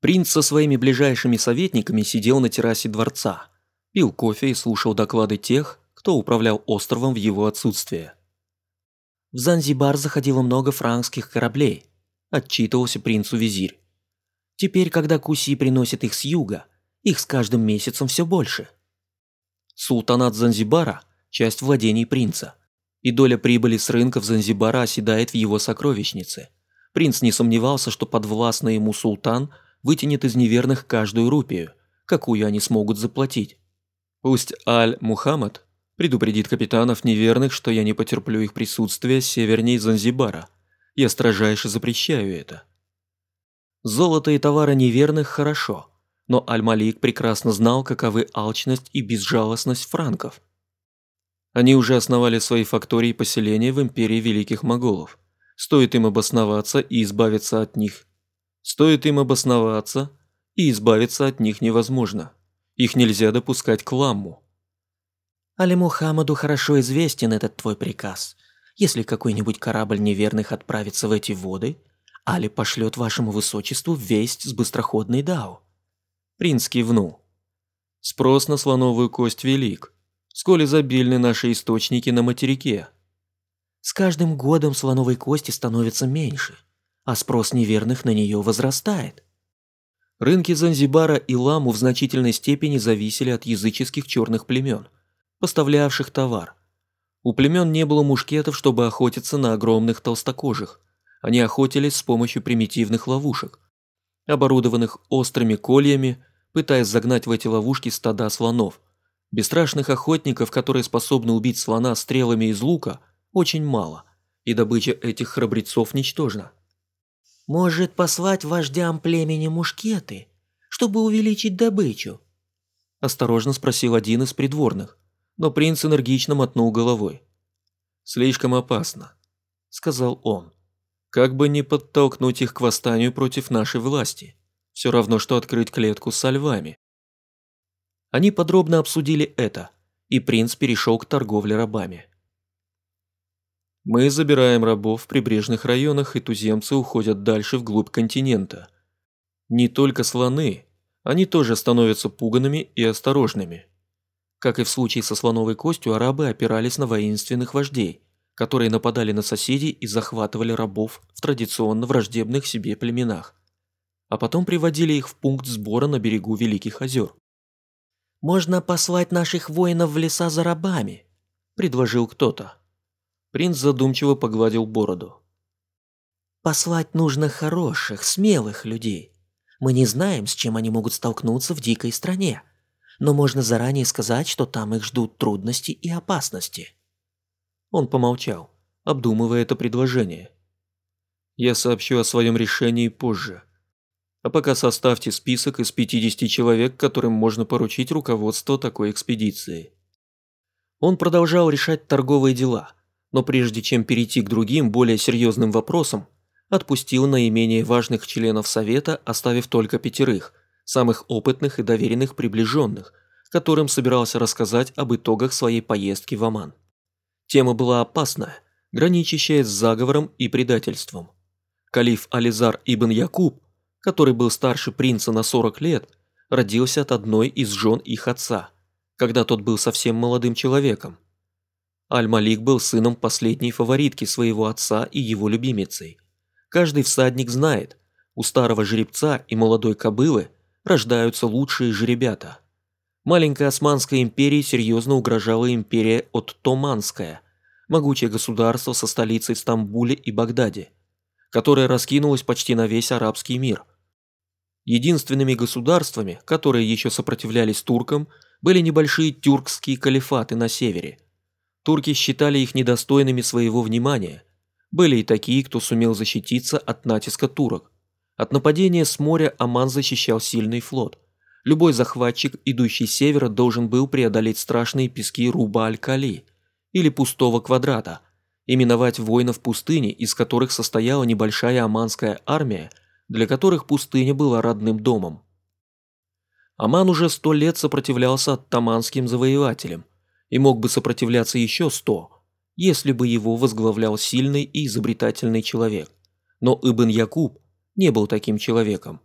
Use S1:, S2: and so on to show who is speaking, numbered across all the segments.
S1: Принц со своими ближайшими советниками сидел на террасе дворца, пил кофе и слушал доклады тех, кто управлял островом в его отсутствие. В Занзибар заходило много франкских кораблей, отчитывался принцу визирь. Теперь, когда Куси приносит их с юга, их с каждым месяцем все больше. Султанат Занзибара – часть владений принца, и доля прибыли с рынков Занзибара оседает в его сокровищнице. Принц не сомневался, что подвластный ему султан вытянет из неверных каждую рупию, какую они смогут заплатить. Пусть Аль-Мухаммад предупредит капитанов неверных, что я не потерплю их присутствие севернее Занзибара. Я строжайше запрещаю это. Золото и товары неверных хорошо, но Аль-Малик прекрасно знал, каковы алчность и безжалостность франков. Они уже основали свои фактории и поселения в империи великих моголов. Стоит им обосноваться и избавиться от них. Стоит им обосноваться, и избавиться от них невозможно. Их нельзя допускать к ламму.
S2: Али Мухаммаду хорошо известен этот твой приказ. Если какой-нибудь корабль неверных отправится в эти воды, Али пошлет вашему высочеству весть с быстроходной Дау.
S1: Принц кивнул. Спрос на слоновую кость велик, сколь изобильны наши источники на материке.
S2: С каждым годом слоновой кости становится меньше, а спрос неверных на нее возрастает.
S1: Рынки Занзибара и Ламу в значительной степени зависели от языческих черных племен, поставлявших товар. У племен не было мушкетов, чтобы охотиться на огромных толстокожих. Они охотились с помощью примитивных ловушек, оборудованных острыми кольями, пытаясь загнать в эти ловушки стада слонов. Бесстрашных охотников, которые способны убить слона стрелами из лука, очень мало, и добыча этих храбрецов ничтожна.
S2: «Может послать вождям племени мушкеты, чтобы увеличить добычу?»
S1: Осторожно спросил один из придворных, но принц энергично мотнул головой. «Слишком опасно», — сказал он. «Как бы не подтолкнуть их к восстанию против нашей власти». Все равно, что открыть клетку со львами. Они подробно обсудили это, и принц перешел к торговле рабами. Мы забираем рабов в прибрежных районах, и туземцы уходят дальше вглубь континента. Не только слоны, они тоже становятся пуганными и осторожными. Как и в случае со слоновой костью, арабы опирались на воинственных вождей, которые нападали на соседей и захватывали рабов в традиционно враждебных себе племенах а потом приводили их в пункт сбора на берегу Великих озер.
S2: «Можно послать наших воинов в леса за рабами», – предложил кто-то.
S1: Принц задумчиво погладил бороду.
S2: «Послать нужно хороших, смелых людей. Мы не знаем, с чем они могут столкнуться в дикой стране, но можно заранее сказать, что там их ждут трудности и опасности».
S1: Он помолчал, обдумывая это предложение. «Я сообщу о своем решении позже», а пока составьте список из 50 человек, которым можно поручить руководство такой экспедиции. Он продолжал решать торговые дела, но прежде чем перейти к другим, более серьезным вопросам, отпустил наименее важных членов Совета, оставив только пятерых, самых опытных и доверенных приближенных, которым собирался рассказать об итогах своей поездки в Оман. Тема была опасная, граничащая с заговором и предательством. Калиф Ализар ибн Якуб который был старше принца на 40 лет, родился от одной из жен их отца, когда тот был совсем молодым человеком. Аль-Малик был сыном последней фаворитки своего отца и его любимицей. Каждый всадник знает, у старого жеребца и молодой кобылы рождаются лучшие жеребята. Маленькой Османской империи серьезно угрожала империя Оттоманская, могучее государство со столицей Стамбуле и Багдаде, которое раскинулось почти на весь арабский мир. Единственными государствами, которые еще сопротивлялись туркам, были небольшие тюркские калифаты на севере. Турки считали их недостойными своего внимания. Были и такие, кто сумел защититься от натиска турок. От нападения с моря Оман защищал сильный флот. Любой захватчик, идущий с севера, должен был преодолеть страшные пески Руба-Аль-Кали или Пустого Квадрата, и миновать воинов пустыни, из которых состояла небольшая оманская армия, для которых пустыня была родным домом. Аман уже сто лет сопротивлялся оттаманским завоевателям и мог бы сопротивляться еще сто, если бы его возглавлял сильный и изобретательный человек. Но Ибн Якуб не был таким человеком.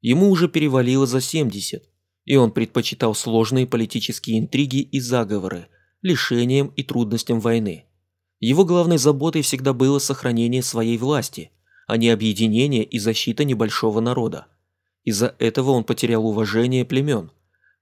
S1: Ему уже перевалило за 70, и он предпочитал сложные политические интриги и заговоры, лишением и трудностям войны. Его главной заботой всегда было сохранение своей власти, а не объединение и защита небольшого народа. Из-за этого он потерял уважение племен,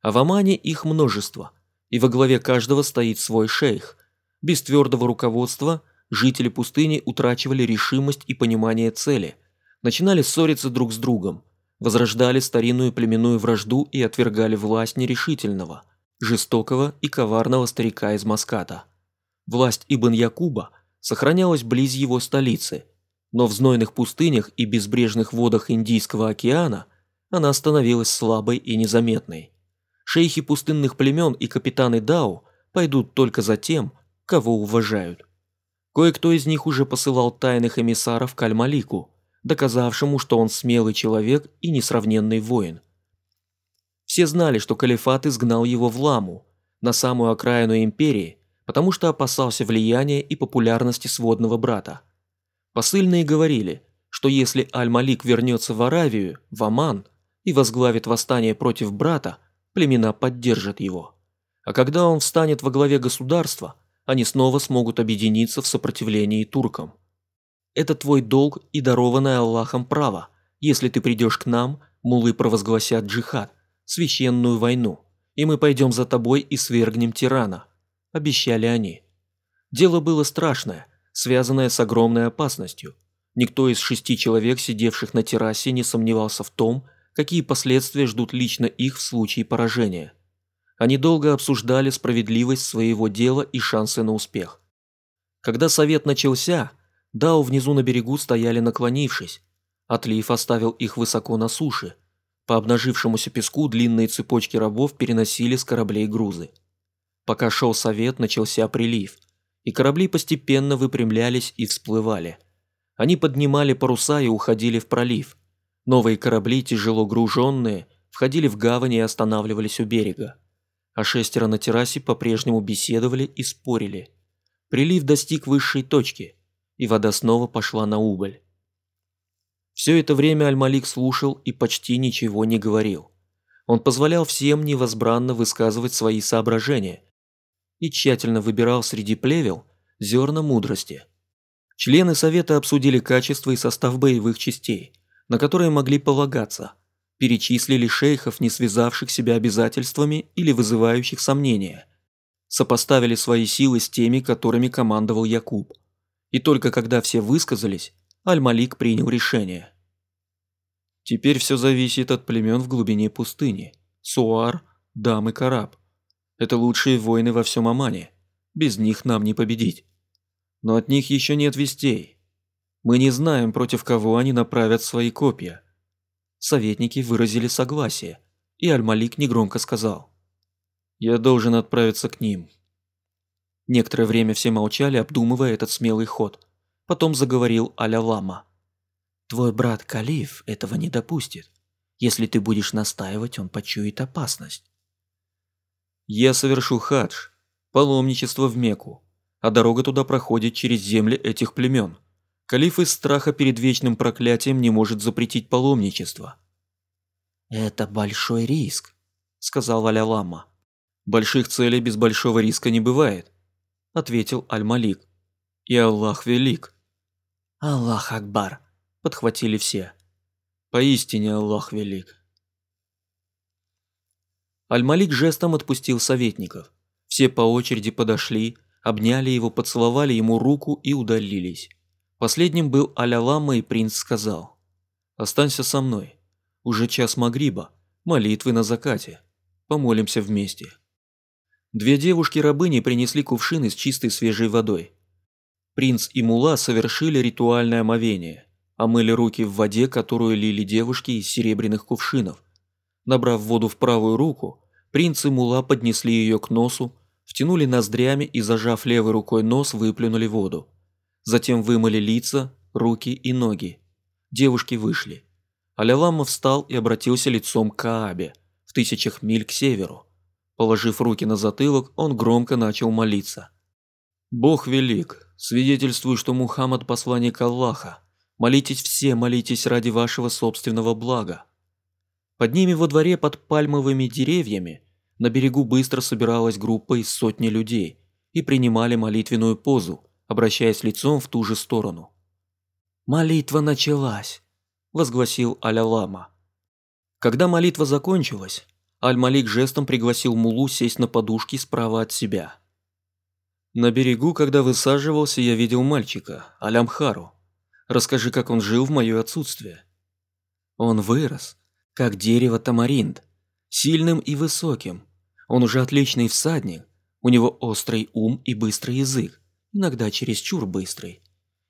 S1: а в Омане их множество, и во главе каждого стоит свой шейх. Без твердого руководства жители пустыни утрачивали решимость и понимание цели, начинали ссориться друг с другом, возрождали старинную племенную вражду и отвергали власть нерешительного, жестокого и коварного старика из Маската. Власть Ибн Якуба сохранялась близ его столицы, но в знойных пустынях и безбрежных водах Индийского океана она становилась слабой и незаметной. Шейхи пустынных племен и капитаны Дау пойдут только за тем, кого уважают. Кое-кто из них уже посылал тайных эмиссаров к Аль-Малику, доказавшему, что он смелый человек и несравненный воин. Все знали, что калифат изгнал его в Ламу, на самую окраину империи, потому что опасался влияния и популярности сводного брата. Посыльные говорили, что если Аль-Малик вернется в Аравию, в Оман, и возглавит восстание против брата, племена поддержат его. А когда он встанет во главе государства, они снова смогут объединиться в сопротивлении туркам. Это твой долг и дарованное Аллахом право. Если ты придешь к нам, мулы провозгласят джихад, священную войну, и мы пойдем за тобой и свергнем тирана», – обещали они. Дело было страшное, связанное с огромной опасностью. Никто из шести человек, сидевших на террасе, не сомневался в том, какие последствия ждут лично их в случае поражения. Они долго обсуждали справедливость своего дела и шансы на успех. Когда совет начался, Дау внизу на берегу стояли наклонившись. Отлив оставил их высоко на суше. По обнажившемуся песку длинные цепочки рабов переносили с кораблей грузы. Пока шел совет, начался прилив, и корабли постепенно выпрямлялись и всплывали. Они поднимали паруса и уходили в пролив. Новые корабли, тяжело груженные, входили в гавань и останавливались у берега. А шестеро на террасе по-прежнему беседовали и спорили. Прилив достиг высшей точки – и вода снова пошла на убыль. Все это время Аль-Малик слушал и почти ничего не говорил. Он позволял всем невозбранно высказывать свои соображения и тщательно выбирал среди плевел зерна мудрости. Члены Совета обсудили качество и состав боевых частей, на которые могли полагаться, перечислили шейхов, не связавших себя обязательствами или вызывающих сомнения, сопоставили свои силы с теми, которыми командовал Якуб – и только когда все высказались, Аль-Малик принял решение. Теперь все зависит от племен в глубине пустыни. Суар, Дам и Караб. Это лучшие воины во всем Омане. Без них нам не победить. Но от них еще нет вестей. Мы не знаем, против кого они направят свои копья. Советники выразили согласие, и Аль-Малик негромко сказал. «Я должен отправиться к ним, Некоторое время все молчали, обдумывая этот смелый ход. Потом заговорил Аля Лама. «Твой брат Калиф этого не допустит. Если ты будешь настаивать, он почует опасность». «Я совершу хадж, паломничество в Мекку, а дорога туда проходит через земли этих племен. Калиф из страха перед вечным проклятием не может запретить паломничество».
S2: «Это большой риск», — сказал Аля Лама.
S1: «Больших целей без большого риска не бывает ответил Аль-Малик. «И Аллах велик».
S2: «Аллах Акбар», – подхватили все.
S1: «Поистине Аллах велик». Аль-Малик жестом отпустил советников. Все по очереди подошли, обняли его, поцеловали ему руку и удалились. Последним был Аль-Алама и принц сказал. «Останься со мной. Уже час Магриба, молитвы на закате. Помолимся вместе». Две девушки-рабыни принесли кувшины с чистой свежей водой. Принц и Мула совершили ритуальное омовение, омыли руки в воде, которую лили девушки из серебряных кувшинов. Набрав воду в правую руку, принц и Мула поднесли ее к носу, втянули ноздрями и, зажав левой рукой нос, выплюнули воду. Затем вымыли лица, руки и ноги. Девушки вышли. Алялама встал и обратился лицом к Каабе, в тысячах миль к северу. Положив руки на затылок, он громко начал молиться. «Бог велик, свидетельствую, что Мухаммад – посланник Аллаха. Молитесь все, молитесь ради вашего собственного блага». Под ними во дворе под пальмовыми деревьями на берегу быстро собиралась группа из сотни людей и принимали молитвенную позу, обращаясь лицом в ту же сторону.
S2: «Молитва началась», – возгласил Аля-Лама.
S1: Когда молитва закончилась, Аль-Малик жестом пригласил Мулу сесть на подушки справа от себя. «На берегу, когда высаживался, я видел мальчика, Алямхару. Расскажи, как он жил в мое отсутствие».
S2: «Он вырос, как дерево тамаринд, сильным и высоким. Он уже отличный всадник, у него острый ум и быстрый язык, иногда чересчур быстрый.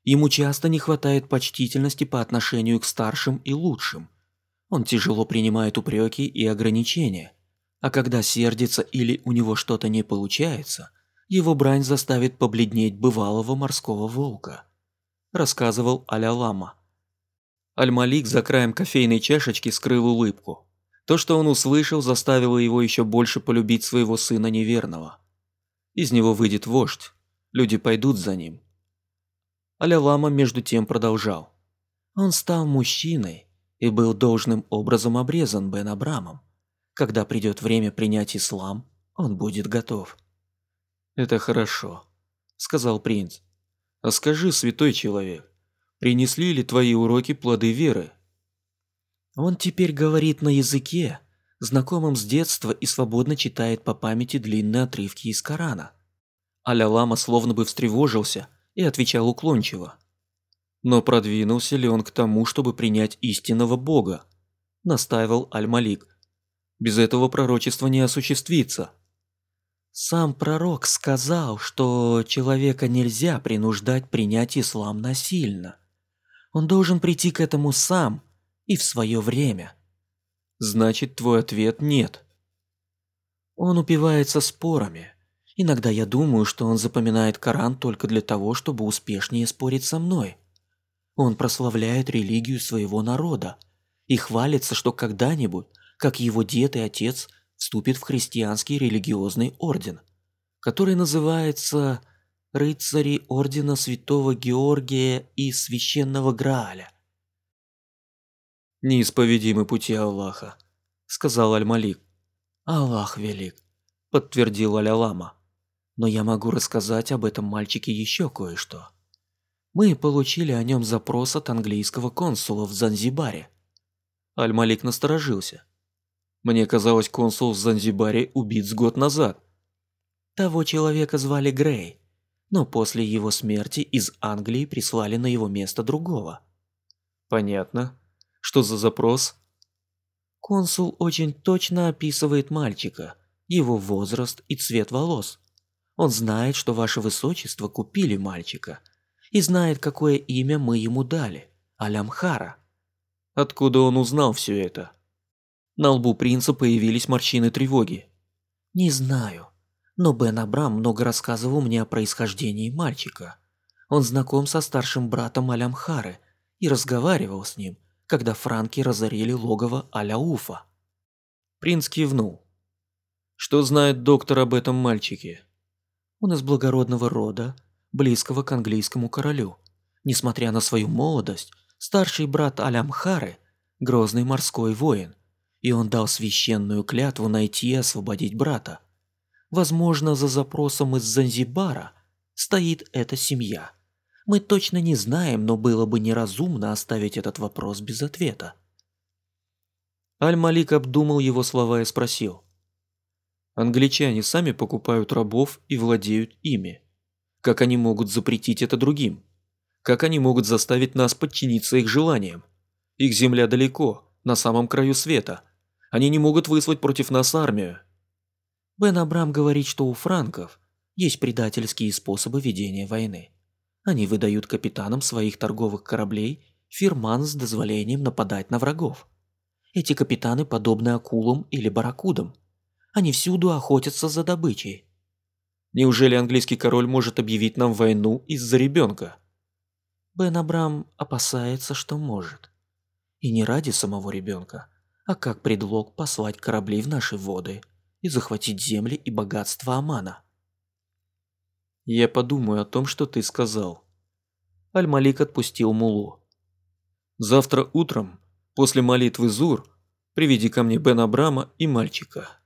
S2: Ему часто не хватает почтительности по отношению к старшим и лучшим. Он тяжело принимает упреки и ограничения. А когда сердится или у него что-то не получается, его брань заставит побледнеть бывалого морского волка. Рассказывал Аля-Лама.
S1: Аль-Малик за краем кофейной чашечки скрыл улыбку. То, что он услышал, заставило его еще больше полюбить своего сына неверного. Из него выйдет вождь. Люди пойдут за ним. Аля-Лама между тем продолжал.
S2: Он стал мужчиной и был должным образом обрезан Бен Абрамом. Когда придет время принять ислам, он будет готов.
S1: «Это хорошо», – сказал принц. «А скажи, святой человек, принесли ли твои уроки плоды веры?»
S2: Он теперь говорит на языке, знакомом с детства и свободно читает по памяти длинные отрывки из Корана.
S1: Аля-лама словно бы встревожился и отвечал уклончиво. Но продвинулся ли он к тому, чтобы принять истинного Бога? Настаивал Аль-Малик. Без этого пророчество не осуществится.
S2: Сам пророк сказал, что человека нельзя принуждать принять ислам насильно. Он должен прийти к этому сам и в свое время.
S1: Значит, твой ответ нет.
S2: Он упивается спорами. Иногда я думаю, что он запоминает Коран только для того, чтобы успешнее спорить со мной. Он прославляет религию своего народа и хвалится, что когда-нибудь как его дед и отец вступит в христианский религиозный орден, который называется «Рыцари Ордена Святого Георгия и Священного Грааля».
S1: «Неисповедимы пути Аллаха», — сказал Аль-Малик.
S2: «Аллах велик», — подтвердил Аля-Лама. «Но я могу рассказать об этом мальчике еще кое-что. Мы получили о нем запрос от английского консула в Занзибаре».
S1: Аль-Малик насторожился. Мне казалось, консул в Занзибаре убит с год назад.
S2: Того человека звали Грей, но после его смерти из Англии прислали на его место другого.
S1: Понятно. Что за запрос?
S2: Консул очень точно описывает мальчика, его возраст и цвет волос. Он знает, что ваше высочество купили мальчика и знает, какое имя мы ему дали – Алямхара.
S1: Откуда он узнал все это? На лбу принца появились морщины тревоги.
S2: «Не знаю, но Бен Абрам много рассказывал мне о происхождении мальчика. Он знаком со старшим братом Алямхары и разговаривал с ним, когда франки разорили логово Аляуфа».
S1: Принц кивнул. «Что знает доктор об этом мальчике?»
S2: «Он из благородного рода, близкого к английскому королю. Несмотря на свою молодость, старший брат Алямхары – грозный морской воин – и он дал священную клятву найти и освободить брата. Возможно, за запросом из Занзибара стоит эта семья. Мы точно не знаем, но было бы неразумно оставить этот вопрос без ответа.
S1: Аль-Малик обдумал его слова и спросил. Англичане сами покупают рабов и владеют ими. Как они могут запретить это другим? Как они могут заставить нас подчиниться их желаниям? Их земля далеко, на самом краю света. Они не могут выслать против нас армию.
S2: Бен Абрам говорит, что у франков есть предательские способы ведения войны. Они выдают капитанам своих торговых кораблей фирман с дозволением нападать на врагов. Эти капитаны подобны акулам или барракудам. Они всюду охотятся за добычей.
S1: Неужели английский король может объявить нам войну из-за ребенка?
S2: Бен Абрам опасается, что может. И не ради самого ребенка, а как предлог послать корабли в наши воды и захватить земли и богатства Амана.
S1: Я подумаю о том, что ты сказал. Аль-Малик отпустил Мулу. Завтра утром, после молитвы Зур, Приведи ко мне Бен Абрама и мальчика».